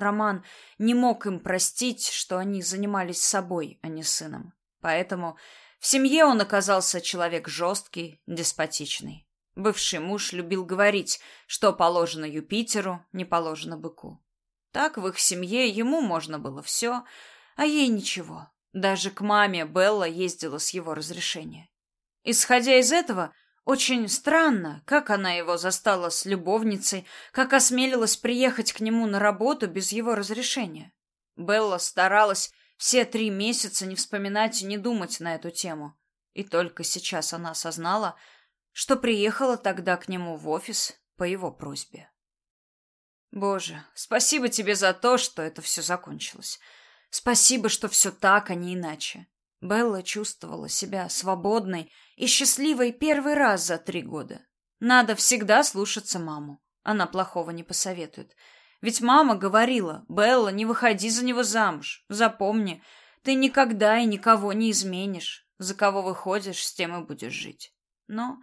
Роман не мог им простить, что они занимались собой, а не сыном. Поэтому в семье он оказался человек жесткий, деспотичный. Бывший муж любил говорить, что положено Юпитеру, не положено быку. Так в их семье ему можно было все, а ей ничего. Даже к маме Белла ездила с его разрешения. Исходя из этого, очень странно, как она его застала с любовницей, как осмелилась приехать к нему на работу без его разрешения. Белла старалась все три месяца не вспоминать и не думать на эту тему. И только сейчас она осознала, что приехала тогда к нему в офис по его просьбе. Боже, спасибо тебе за то, что это все закончилось. Спасибо, что все так, а не иначе. Белла чувствовала себя свободной и счастливой первый раз за три года. Надо всегда слушаться маму. Она плохого не посоветует. Ведь мама говорила, Белла, не выходи за него замуж. Запомни, ты никогда и никого не изменишь. За кого выходишь, с тем и будешь жить. Но,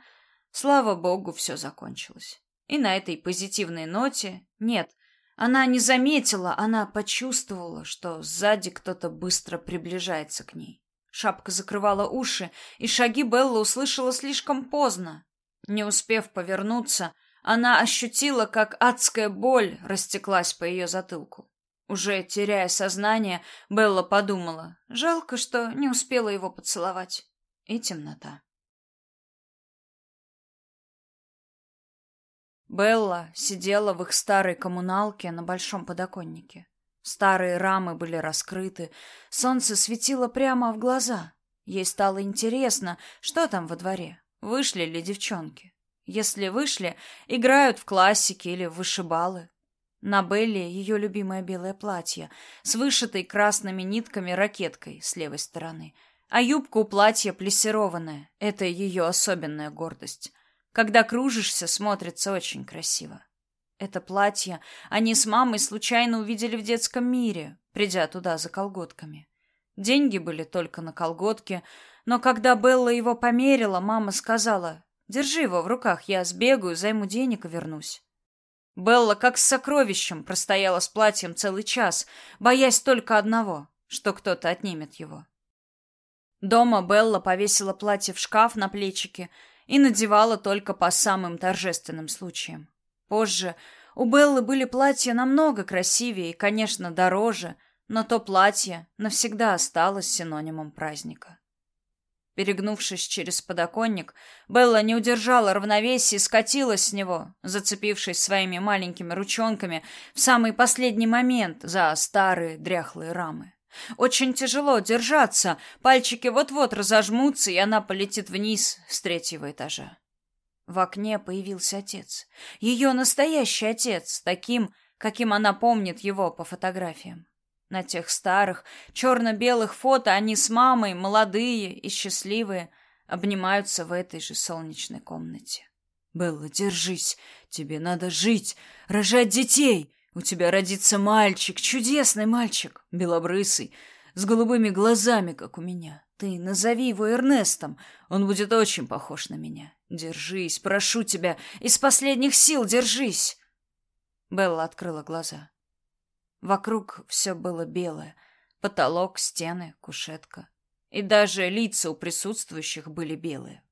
слава богу, все закончилось. И на этой позитивной ноте, нет, она не заметила, она почувствовала, что сзади кто-то быстро приближается к ней. Шапка закрывала уши, и шаги Белла услышала слишком поздно. Не успев повернуться, она ощутила, как адская боль растеклась по ее затылку. Уже теряя сознание, Белла подумала, жалко, что не успела его поцеловать. И темнота. Белла сидела в их старой коммуналке на большом подоконнике. Старые рамы были раскрыты, солнце светило прямо в глаза. Ей стало интересно, что там во дворе, вышли ли девчонки. Если вышли, играют в классики или вышибалы. На Белле ее любимое белое платье с вышитой красными нитками ракеткой с левой стороны, а юбка у платья плессированная. Это ее особенная гордость. Когда кружишься, смотрится очень красиво. Это платье они с мамой случайно увидели в детском мире, придя туда за колготками. Деньги были только на колготки, но когда Белла его померила, мама сказала, «Держи его в руках, я сбегаю, займу денег и вернусь». Белла как с сокровищем простояла с платьем целый час, боясь только одного, что кто-то отнимет его. Дома Белла повесила платье в шкаф на плечики и надевала только по самым торжественным случаям. Позже у Беллы были платья намного красивее и, конечно, дороже, но то платье навсегда осталось синонимом праздника. Перегнувшись через подоконник, Белла не удержала равновесия и скатилась с него, зацепившись своими маленькими ручонками в самый последний момент за старые дряхлые рамы. Очень тяжело держаться, пальчики вот-вот разожмутся, и она полетит вниз с третьего этажа. В окне появился отец. Ее настоящий отец, таким, каким она помнит его по фотографиям. На тех старых, черно-белых фото они с мамой, молодые и счастливые, обнимаются в этой же солнечной комнате. «Белла, держись! Тебе надо жить, рожать детей! У тебя родится мальчик, чудесный мальчик, белобрысый, с голубыми глазами, как у меня. Ты назови его Эрнестом, он будет очень похож на меня. Держись, прошу тебя, из последних сил держись. Белла открыла глаза. Вокруг все было белое: потолок, стены, кушетка, и даже лица у присутствующих были белые.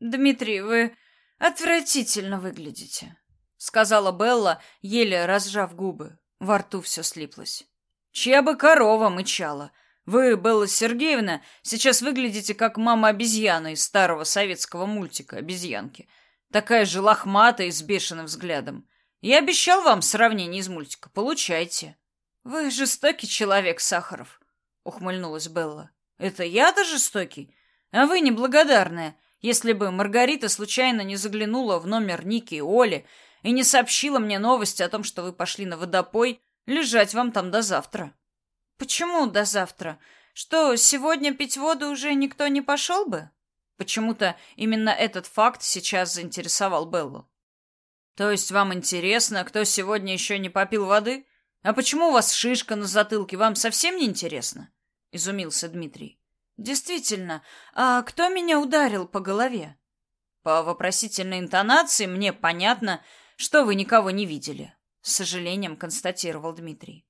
Дмитрий, вы отвратительно выглядите, сказала Белла, еле разжав губы. Во рту все слиплось. Чья бы корова мычала? Вы, Белла Сергеевна, сейчас выглядите как мама-обезьяна из старого советского мультика «Обезьянки». Такая же лохматая и с бешеным взглядом. Я обещал вам сравнение из мультика. Получайте. Вы жестокий человек, Сахаров, ухмыльнулась Белла. Это я-то жестокий? А вы неблагодарная. Если бы Маргарита случайно не заглянула в номер Ники и Оли и не сообщила мне новости о том, что вы пошли на водопой, лежать вам там до завтра. Почему до завтра? Что, сегодня пить воду уже никто не пошел бы? Почему-то именно этот факт сейчас заинтересовал Беллу. То есть вам интересно, кто сегодня еще не попил воды? А почему у вас шишка на затылке? Вам совсем не интересно? Изумился Дмитрий. Действительно, а кто меня ударил по голове? По вопросительной интонации мне понятно, что вы никого не видели. с сожалением констатировал Дмитрий.